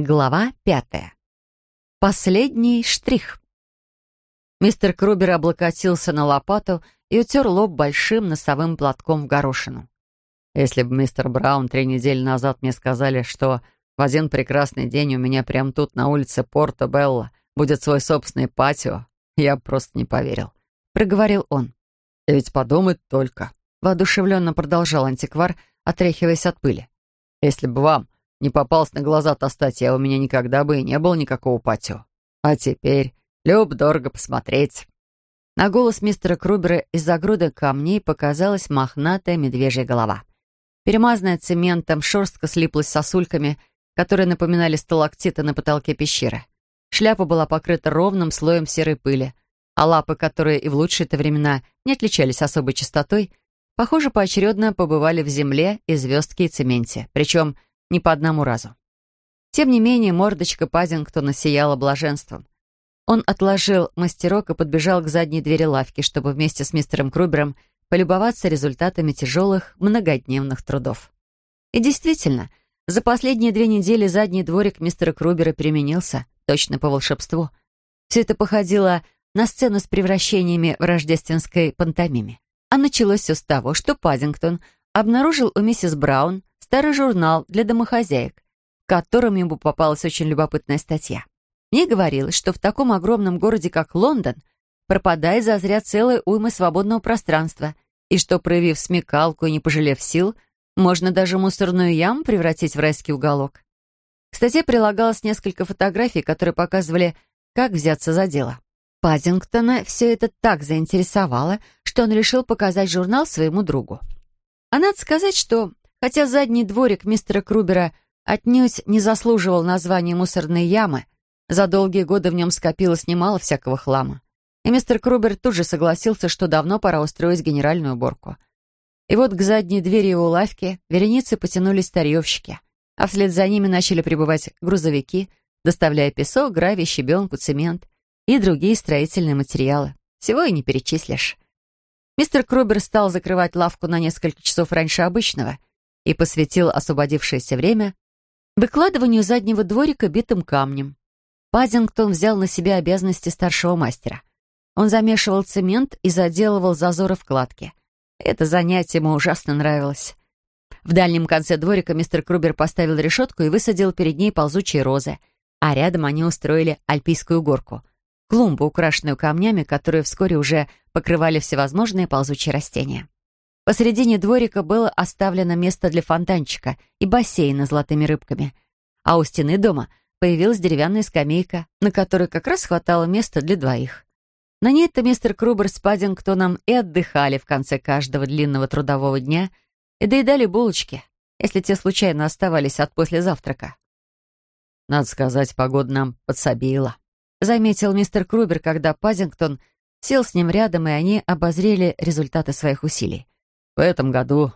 Глава пятая. Последний штрих. Мистер Крубер облокотился на лопату и утер лоб большим носовым платком в горошину. Если бы мистер Браун три недели назад мне сказали, что в один прекрасный день у меня прямо тут на улице Порто-Белла будет свой собственный патио, я просто не поверил. Проговорил он. И ведь подумать только. Воодушевленно продолжал антиквар, отряхиваясь от пыли. Если бы вам не попался на глаза-то статья, у меня никогда бы и не было никакого патио. А теперь люб дорого посмотреть». На голос мистера Крубера из-за груды камней показалась мохнатая медвежья голова. Перемазанная цементом, шерстка слиплась сосульками, которые напоминали сталактиты на потолке пещеры. Шляпа была покрыта ровным слоем серой пыли, а лапы, которые и в лучшие-то времена не отличались особой чистотой, похоже, поочередно побывали в земле и звездке и цементе, причем не по одному разу. Тем не менее, мордочка Пазингтона сияла блаженством. Он отложил мастерок и подбежал к задней двери лавки, чтобы вместе с мистером Крубером полюбоваться результатами тяжелых многодневных трудов. И действительно, за последние две недели задний дворик мистера Крубера переменился, точно по волшебству. Все это походило на сцену с превращениями в рождественской пантомиме. А началось все с того, что Пазингтон обнаружил у миссис Браун старый журнал для домохозяек, в котором ему попалась очень любопытная статья. Мне говорилось, что в таком огромном городе, как Лондон, пропадает зазря целая уйма свободного пространства, и что, проявив смекалку и не пожалев сил, можно даже мусорную яму превратить в райский уголок. К статье прилагалось несколько фотографий, которые показывали, как взяться за дело. Пазингтона все это так заинтересовало, что он решил показать журнал своему другу. А надо сказать, что Хотя задний дворик мистера Крубера отнюдь не заслуживал названия мусорной ямы, за долгие годы в нем скопилось немало всякого хлама. И мистер Крубер тут же согласился, что давно пора устроить генеральную уборку. И вот к задней двери его лавки вереницы потянулись старьевщики, а вслед за ними начали прибывать грузовики, доставляя песок, гравий, щебенку, цемент и другие строительные материалы. Всего и не перечислишь. Мистер Крубер стал закрывать лавку на несколько часов раньше обычного — и посвятил освободившееся время выкладыванию заднего дворика битым камнем. Пазингтон взял на себя обязанности старшего мастера. Он замешивал цемент и заделывал зазоры в кладке. Это занятие ему ужасно нравилось. В дальнем конце дворика мистер Крубер поставил решетку и высадил перед ней ползучие розы, а рядом они устроили альпийскую горку — клумбу, украшенную камнями, которые вскоре уже покрывали всевозможные ползучие растения. Посредине дворика было оставлено место для фонтанчика и бассейна с золотыми рыбками, а у стены дома появилась деревянная скамейка, на которой как раз хватало места для двоих. На ней-то мистер Крубер с Паддингтоном и отдыхали в конце каждого длинного трудового дня и доедали булочки, если те случайно оставались от послезавтрака. «Надо сказать, погода нам подсобила», — заметил мистер Крубер, когда Паддингтон сел с ним рядом, и они обозрели результаты своих усилий. В этом году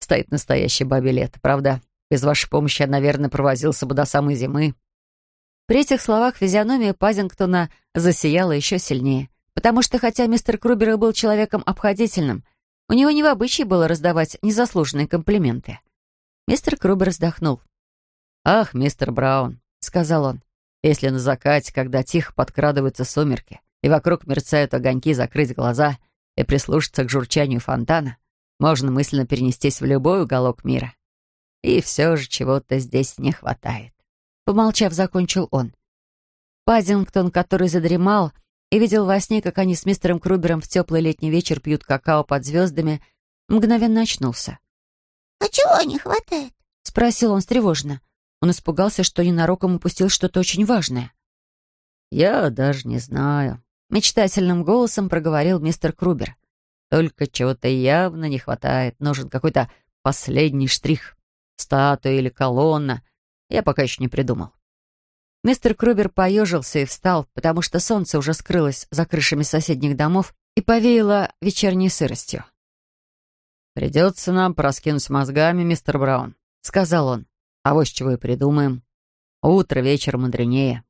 стоит настоящее бабе правда? Без вашей помощи я, наверное, провозился бы до самой зимы». При этих словах физиономия Пазингтона засияла еще сильнее, потому что, хотя мистер Крубер был человеком обходительным, у него не в обычае было раздавать незаслуженные комплименты. Мистер Крубер вздохнул. «Ах, мистер Браун», — сказал он, — «если на закате, когда тихо подкрадываются сумерки, и вокруг мерцают огоньки, закрыть глаза и прислушаться к журчанию фонтана, можно мысленно перенестись в любой уголок мира. И все же чего-то здесь не хватает. Помолчав, закончил он. Пазингтон, который задремал и видел во сне, как они с мистером Крубером в теплый летний вечер пьют какао под звездами, мгновенно очнулся. «А чего не хватает?» — спросил он встревоженно. Он испугался, что ненароком упустил что-то очень важное. «Я даже не знаю», — мечтательным голосом проговорил мистер Крубер. Только чего-то явно не хватает. Нужен какой-то последний штрих. Статуя или колонна. Я пока еще не придумал. Мистер Крубер поежился и встал, потому что солнце уже скрылось за крышами соседних домов и повеяло вечерней сыростью. «Придется нам проскинуть мозгами, мистер Браун», — сказал он. «А вот чего и придумаем. Утро, вечер мудренее».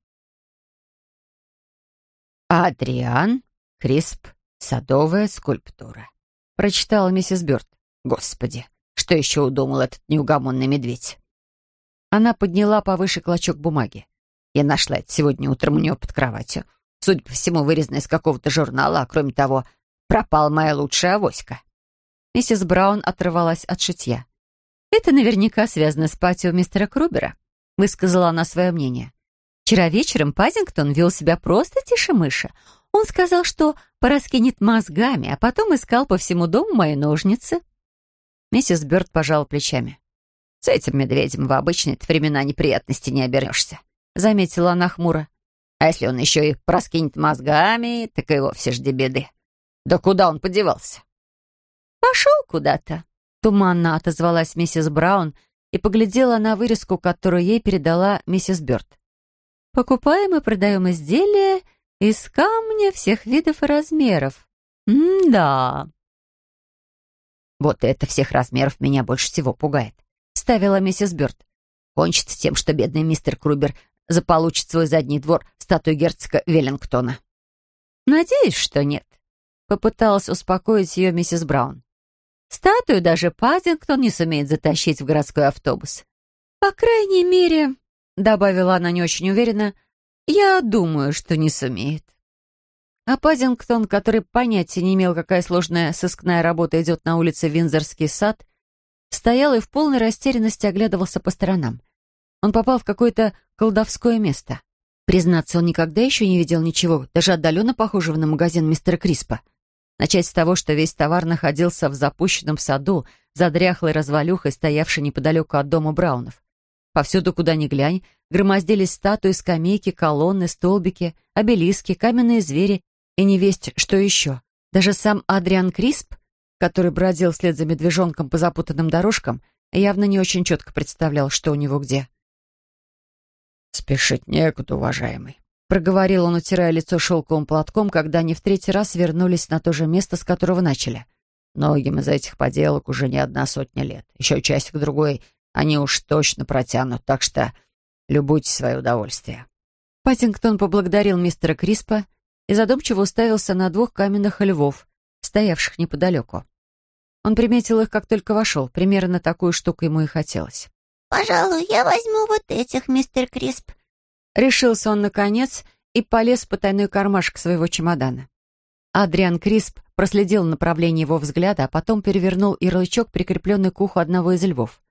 «Адриан Крисп «Садовая скульптура», — прочитала миссис Бёрд. «Господи, что еще удумал этот неугомонный медведь?» Она подняла повыше клочок бумаги. Я нашла это сегодня утром у него под кроватью. Судя по всему, вырезано из какого-то журнала, а кроме того, пропала моя лучшая авоська. Миссис Браун оторвалась от шитья. «Это наверняка связано с патио мистера Крубера», — высказала она свое мнение. «Вчера вечером Пазингтон вел себя просто тише мыши. Он сказал, что пораскинет мозгами, а потом искал по всему дому мои ножницы». Миссис Бёрд пожала плечами. «С этим медведем в обычные времена неприятности не обернешься», — заметила она хмуро. «А если он еще и проскинет мозгами, так и вовсе жди беды. Да куда он подевался?» «Пошел куда-то», — туманно отозвалась миссис Браун и поглядела на вырезку, которую ей передала миссис Бёрд. «Покупаем и продаем изделия из камня всех видов и размеров. М-да». «Вот это всех размеров меня больше всего пугает», — ставила миссис Бёрд. «Кончится тем, что бедный мистер Крубер заполучит свой задний двор статую герцога Веллингтона». «Надеюсь, что нет», — попыталась успокоить ее миссис Браун. Статую даже Пазингтон не сумеет затащить в городской автобус. По крайней мере, добавила она не очень уверенно, я думаю, что не сумеет. А Пазингтон, который понятия не имел, какая сложная сыскная работа идет на улице Винзорский сад, стоял и в полной растерянности оглядывался по сторонам. Он попал в какое-то колдовское место. Признаться, он никогда еще не видел ничего, даже отдаленно похожего на магазин мистера Криспа. Начать с того, что весь товар находился в запущенном саду, за дряхлой развалюхой, стоявшей неподалеку от дома Браунов. Повсюду, куда ни глянь, громоздились статуи, скамейки, колонны, столбики, обелиски, каменные звери и невесть, что еще. Даже сам Адриан Крисп, который бродил вслед за медвежонком по запутанным дорожкам, явно не очень четко представлял, что у него где. «Спешить некуда, уважаемый», проговорил он, утирая лицо шелковым платком, когда они в третий раз вернулись на то же место, с которого начали. Многим из этих поделок уже не одна сотня лет. Еще часик-другой они уж точно протянут, так что любуйтесь свое удовольствие. Паттингтон поблагодарил мистера Криспа и задумчиво уставился на двух каменных львов, стоявших неподалеку. Он приметил их, как только вошел. Примерно такую штуку ему и хотелось. «Пожалуй, я возьму вот этих, мистер Крисп», Решился он, наконец, и полез в потайной кармашек своего чемодана. Адриан Крисп проследил направление его взгляда, а потом перевернул ярлычок, прикрепленный к уху одного из львов.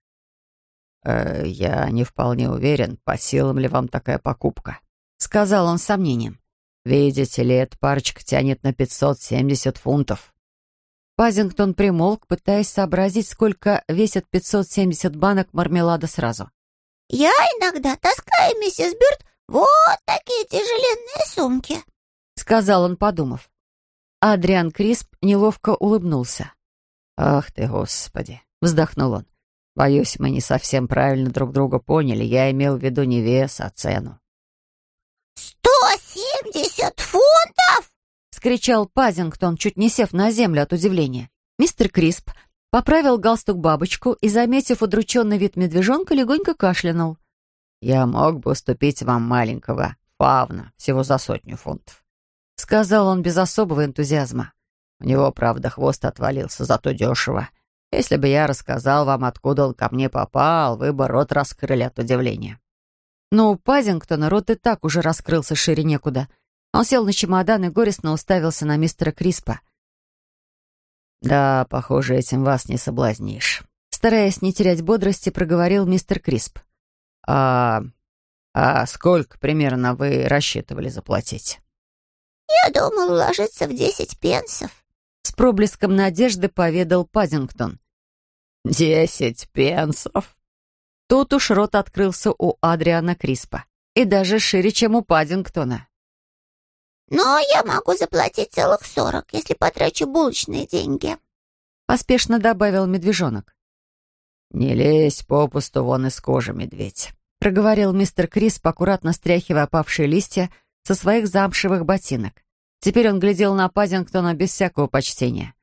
«Э, «Я не вполне уверен, по силам ли вам такая покупка», — сказал он с сомнением. «Видите ли, эта парочка тянет на 570 фунтов». Пазингтон примолк, пытаясь сообразить, сколько весят 570 банок мармелада сразу. «Я иногда таскаю, миссис Бёрд, вот такие тяжеленные сумки», — сказал он, подумав. Адриан Крисп неловко улыбнулся. «Ах ты, Господи!» — вздохнул он. «Боюсь, мы не совсем правильно друг друга поняли. Я имел в виду не вес, а цену». «Сто семьдесят фунтов!» — скричал Пазингтон, чуть не сев на землю от удивления. Мистер Крисп поправил галстук бабочку и, заметив удрученный вид медвежонка, легонько кашлянул. «Я мог бы уступить вам маленького фавна, всего за сотню фунтов», — сказал он без особого энтузиазма. «У него, правда, хвост отвалился, зато дешево. Если бы я рассказал вам, откуда он ко мне попал, вы бы рот раскрыли от удивления». Но у Пазингтона рот и так уже раскрылся шире некуда. Он сел на чемодан и горестно уставился на мистера Криспа. «Да, похоже, этим вас не соблазнишь», — стараясь не терять бодрости, проговорил мистер Крисп. «А... а сколько примерно вы рассчитывали заплатить?» «Я думал уложиться в десять пенсов», — с проблеском надежды поведал Паддингтон. «Десять пенсов?» Тут уж рот открылся у Адриана Криспа. И даже шире, чем у Паддингтона. Но я могу заплатить целых сорок, если потрачу булочные деньги», — поспешно добавил медвежонок. «Не лезь попусту вон из кожи, медведь», — проговорил мистер Крисп, аккуратно стряхивая опавшие листья со своих замшевых ботинок. Теперь он глядел на Паддингтона без всякого почтения.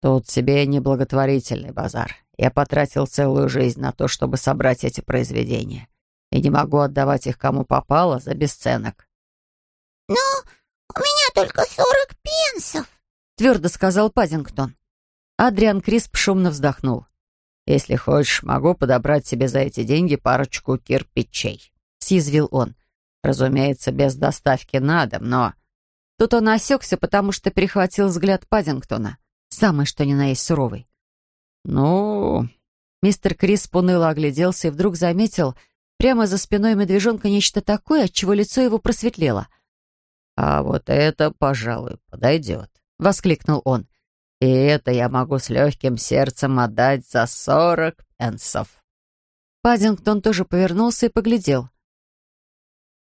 «Тут тебе неблаготворительный базар. Я потратил целую жизнь на то, чтобы собрать эти произведения, и не могу отдавать их кому попало за бесценок». «Но «У меня только сорок пенсов», — твердо сказал Пазингтон. Адриан Крисп шумно вздохнул. «Если хочешь, могу подобрать тебе за эти деньги парочку кирпичей», — съязвил он. «Разумеется, без доставки на дом, но...» Тут он осекся, потому что перехватил взгляд Паддингтона, самый что ни на есть суровый. «Ну...» Мистер Крис уныло огляделся и вдруг заметил прямо за спиной медвежонка нечто такое, от чего лицо его просветлело. «А вот это, пожалуй, подойдет», — воскликнул он. «И это я могу с легким сердцем отдать за сорок пенсов». Паддингтон тоже повернулся и поглядел.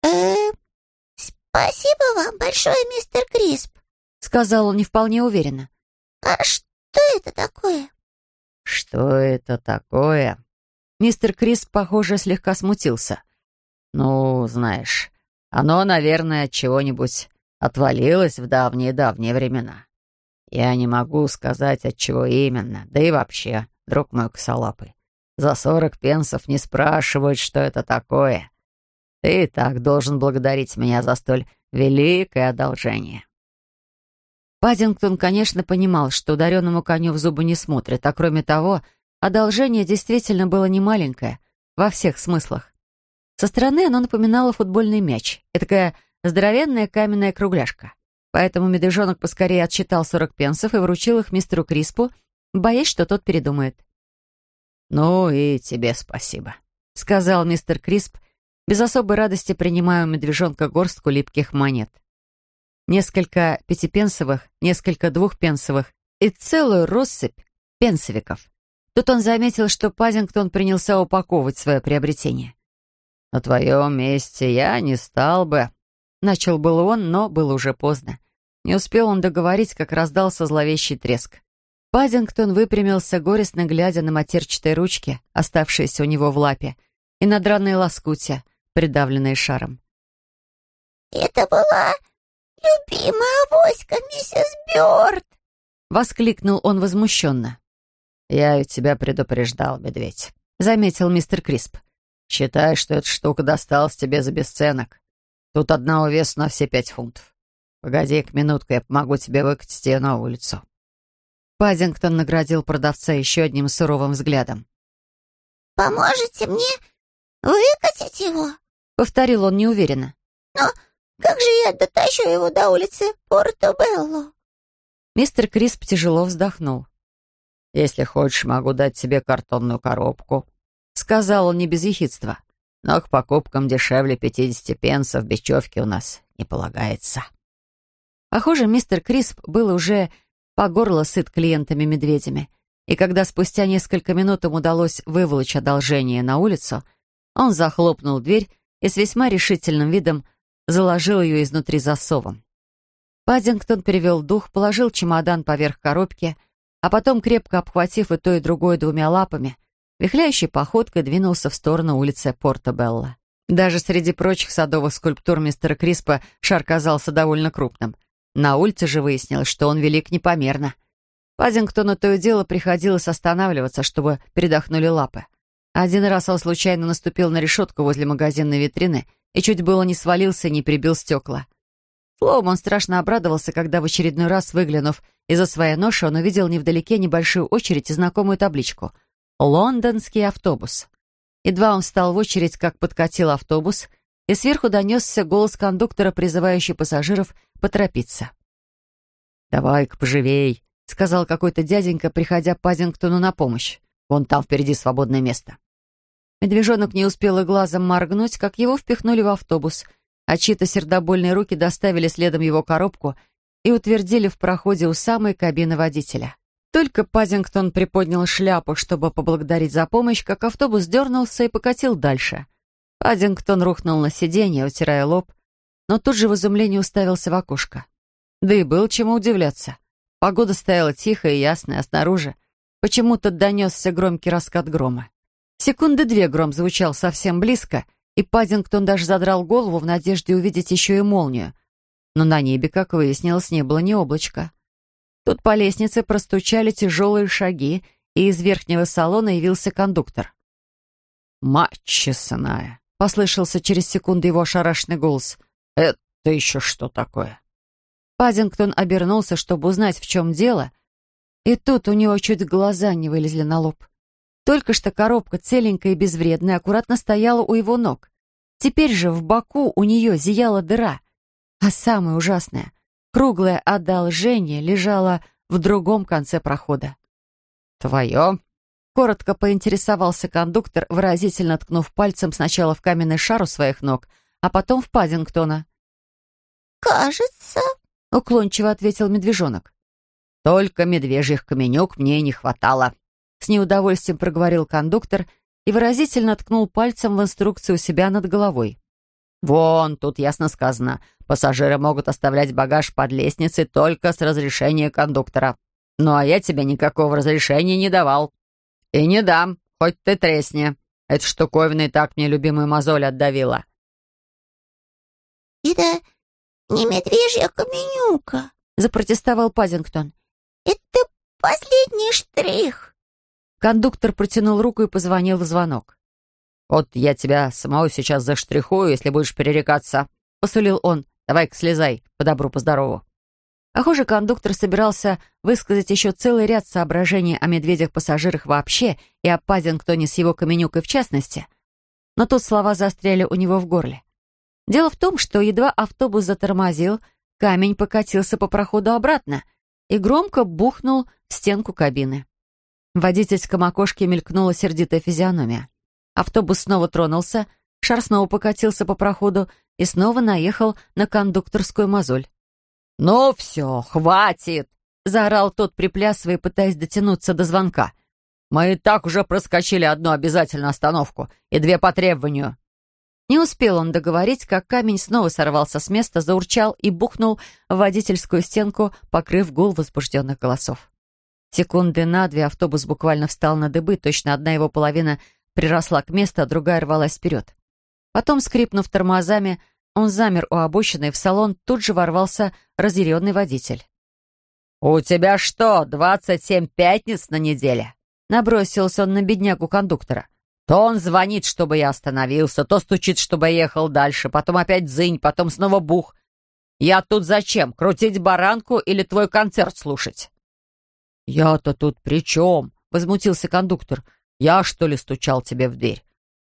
«Э, спасибо вам большое, мистер Крисп», — сказал он не вполне уверенно. «А что это такое?» «Что это такое?» Мистер Крис, похоже, слегка смутился. «Ну, знаешь, оно, наверное, от чего-нибудь отвалилось в давние-давние времена. Я не могу сказать, от чего именно, да и вообще, друг мой косолапый. За сорок пенсов не спрашивают, что это такое. Ты так должен благодарить меня за столь великое одолжение». Паддингтон, конечно, понимал, что ударенному коню в зубы не смотрят, а кроме того, одолжение действительно было немаленькое, во всех смыслах. Со стороны оно напоминало футбольный мяч, такая здоровенная каменная кругляшка. Поэтому медвежонок поскорее отсчитал сорок пенсов и вручил их мистеру Криспу, боясь, что тот передумает. «Ну и тебе спасибо», — сказал мистер Крисп, без особой радости принимая у медвежонка горстку липких монет несколько пятипенсовых, несколько двухпенсовых и целую россыпь пенсовиков. Тут он заметил, что Пазингтон принялся упаковывать свое приобретение. «На твоем месте я не стал бы...» Начал был он, но было уже поздно. Не успел он договорить, как раздался зловещий треск. Пазингтон выпрямился, горестно глядя на матерчатые ручки, оставшиеся у него в лапе, и на драные лоскутия, придавленные шаром. «Это была «Любимая авоська, миссис Бёрд!» — воскликнул он возмущенно. «Я ведь тебя предупреждал, медведь», — заметил мистер Крисп. «Считай, что эта штука досталась тебе за бесценок. Тут одного веса на все пять фунтов. Погоди-ка минутку, я помогу тебе выкатить ее на улицу». Пазингтон наградил продавца еще одним суровым взглядом. «Поможете мне выкатить его?» — повторил он неуверенно. «Но как же я дотащу его до улицы Порто-Белло?» Мистер Крисп тяжело вздохнул. «Если хочешь, могу дать тебе картонную коробку», — сказал он не без ехидства. «Но к покупкам дешевле пятидесяти пенсов бечевки у нас не полагается». Похоже, мистер Крисп был уже по горло сыт клиентами-медведями, и когда спустя несколько минут ему удалось выволочь одолжение на улицу, он захлопнул дверь и с весьма решительным видом заложил ее изнутри засовом. Паддингтон перевел дух, положил чемодан поверх коробки, а потом, крепко обхватив и то, и другое двумя лапами, вихляющей походкой двинулся в сторону улицы Порто-Белла. Даже среди прочих садовых скульптур мистера Криспа шар казался довольно крупным. На улице же выяснилось, что он велик непомерно. Паддингтону то и дело приходилось останавливаться, чтобы передохнули лапы. Один раз он случайно наступил на решетку возле магазинной витрины и чуть было не свалился и не прибил стекла. Словом, он страшно обрадовался, когда в очередной раз, выглянув из-за своей ноши, он увидел невдалеке небольшую очередь и знакомую табличку «Лондонский автобус». Едва он встал в очередь, как подкатил автобус, и сверху донесся голос кондуктора, призывающий пассажиров поторопиться. «Давай-ка поживей», — сказал какой-то дяденька, приходя Пазингтону на помощь. «Вон там впереди свободное место». Медвежонок не успел и глазом моргнуть, как его впихнули в автобус, а чьи-то сердобольные руки доставили следом его коробку и утвердили в проходе у самой кабины водителя. Только Пазингтон приподнял шляпу, чтобы поблагодарить за помощь, как автобус дернулся и покатил дальше. Пазингтон рухнул на сиденье, утирая лоб, но тут же в изумлении уставился в окошко. Да и был чему удивляться. Погода стояла тихая и ясная, а снаружи почему-то донесся громкий раскат грома. Секунды две гром звучал совсем близко, и Паддингтон даже задрал голову в надежде увидеть еще и молнию. Но на небе, как выяснилось, не было ни облачка. Тут по лестнице простучали тяжелые шаги, и из верхнего салона явился кондуктор. «Мать честная!» — послышался через секунду его ошарашенный голос. «Это еще что такое?» Паддингтон обернулся, чтобы узнать, в чем дело, и тут у него чуть глаза не вылезли на лоб. Только что коробка целенькая и безвредная аккуратно стояла у его ног. Теперь же в боку у нее зияла дыра. А самое ужасное — круглое одолжение лежало в другом конце прохода. «Твое?» — коротко поинтересовался кондуктор, выразительно ткнув пальцем сначала в каменный шар у своих ног, а потом в Паддингтона. «Кажется», — уклончиво ответил медвежонок. «Только медвежьих каменюк мне не хватало», — с неудовольствием проговорил кондуктор и выразительно ткнул пальцем в инструкцию у себя над головой. «Вон, тут ясно сказано, пассажиры могут оставлять багаж под лестницей только с разрешения кондуктора. Ну а я тебе никакого разрешения не давал. И не дам, хоть ты тресни. Эта штуковина и так мне любимую мозоль отдавила». «Это не медвежья каменюка», — запротестовал Пазингтон. «Это последний штрих». Кондуктор протянул руку и позвонил в звонок. «Вот я тебя самого сейчас заштрихую, если будешь перерекаться», — посулил он. «Давай-ка слезай, по добру, по здорову». Похоже, кондуктор собирался высказать еще целый ряд соображений о медведях-пассажирах вообще и о Пазингтоне с его каменюкой в частности. Но тут слова застряли у него в горле. Дело в том, что едва автобус затормозил, камень покатился по проходу обратно и громко бухнул в стенку кабины. В водительском окошке мелькнула сердитая физиономия. Автобус снова тронулся, шар снова покатился по проходу и снова наехал на кондукторскую мозоль. «Ну все, хватит!» — заорал тот, приплясывая, пытаясь дотянуться до звонка. «Мы и так уже проскочили одну обязательную остановку и две по требованию. Не успел он договорить, как камень снова сорвался с места, заурчал и бухнул в водительскую стенку, покрыв гул возбужденных голосов. Секунды на две автобус буквально встал на дыбы, точно одна его половина приросла к месту, а другая рвалась вперед. Потом, скрипнув тормозами, он замер у обочины, и в салон тут же ворвался разъяренный водитель. «У тебя что, двадцать семь пятниц на неделе?» Набросился он на беднягу кондуктора. То он звонит, чтобы я остановился, то стучит, чтобы ехал дальше, потом опять зынь, потом снова бух. Я тут зачем? Крутить баранку или твой концерт слушать?» «Я-то тут при чем?» — возмутился кондуктор. «Я, что ли, стучал тебе в дверь?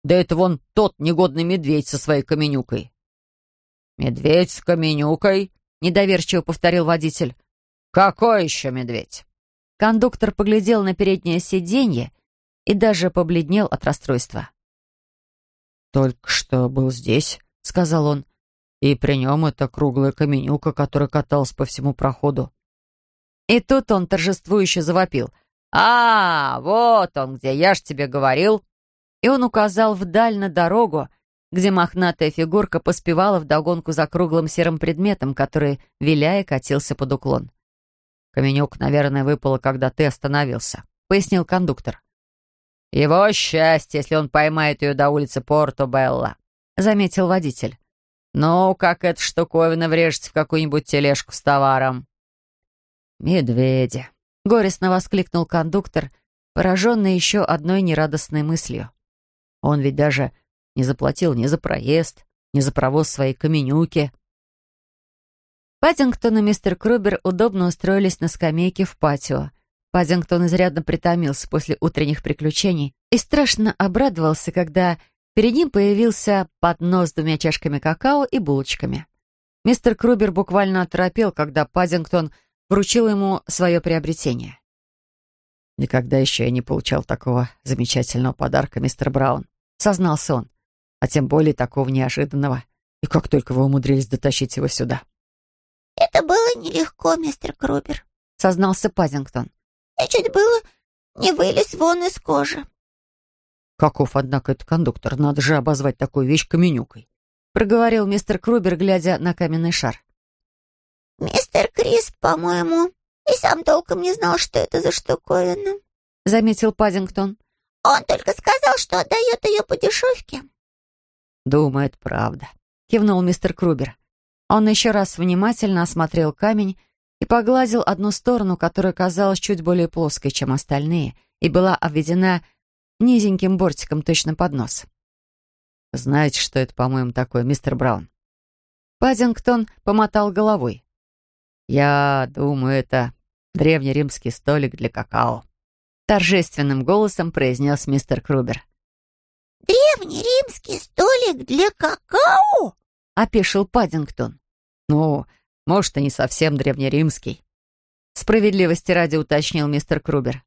Да это вон тот негодный медведь со своей каменюкой». «Медведь с каменюкой?» — недоверчиво повторил водитель. «Какой еще медведь?» Кондуктор поглядел на переднее сиденье и даже побледнел от расстройства. «Только что был здесь», — сказал он, «и при нем эта круглая каменюка, которая каталась по всему проходу». И тут он торжествующе завопил. «А, вот он где, я ж тебе говорил!» И он указал вдаль на дорогу, где мохнатая фигурка поспевала вдогонку за круглым серым предметом, который, виляя, катился под уклон. «Каменюк, наверное, выпало, когда ты остановился», — пояснил кондуктор. «Его счастье, если он поймает ее до улицы Порто-Белла», — заметил водитель. «Ну, как эта штуковина врежется в какую-нибудь тележку с товаром». «Медведи», — горестно воскликнул кондуктор, пораженный еще одной нерадостной мыслью. «Он ведь даже не заплатил ни за проезд, ни за провоз своей каменюки». Паддингтон и мистер Крубер удобно устроились на скамейке в патио — Паддингтон изрядно притомился после утренних приключений и страшно обрадовался, когда перед ним появился поднос с двумя чашками какао и булочками. Мистер Крубер буквально оторопел, когда Паддингтон вручил ему свое приобретение. «Никогда еще я не получал такого замечательного подарка, мистер Браун», — сознался он, «а тем более такого неожиданного. И как только вы умудрились дотащить его сюда». «Это было нелегко, мистер Крубер», — сознался Паддингтон. Я чуть было не вылез вон из кожи. Каков, однако, этот кондуктор? Надо же обозвать такую вещь каменюкой. Проговорил мистер Крубер, глядя на каменный шар. Мистер Крис, по-моему, и сам толком не знал, что это за штуковина. Заметил Паддингтон. Он только сказал, что отдает ее по дешевке. Думает, правда. Кивнул мистер Крубер. Он еще раз внимательно осмотрел камень и погладил одну сторону, которая казалась чуть более плоской, чем остальные, и была обведена низеньким бортиком точно под нос. «Знаете, что это, по-моему, такое, мистер Браун?» Паддингтон помотал головой. «Я думаю, это древнеримский столик для какао». — торжественным голосом произнес мистер Крубер. «Древнеримский столик для какао?» — опешил Паддингтон. «Ну, может, и не совсем древнеримский», — справедливости ради уточнил мистер Крубер.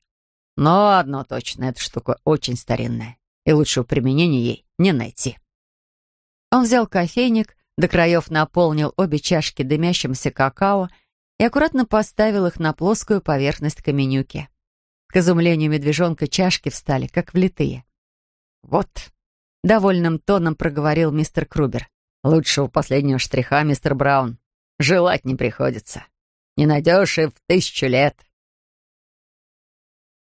«Но одно точно, эта штука очень старинная, и лучшего применения ей не найти». Он взял кофейник, до краев наполнил обе чашки дымящимся какао и аккуратно поставил их на плоскую поверхность каменюки. К изумлению медвежонка чашки встали, как влитые. «Вот», — довольным тоном проговорил мистер Крубер, «лучшего последнего штриха, мистер Браун, желать не приходится. Не найдешь и в тысячу лет».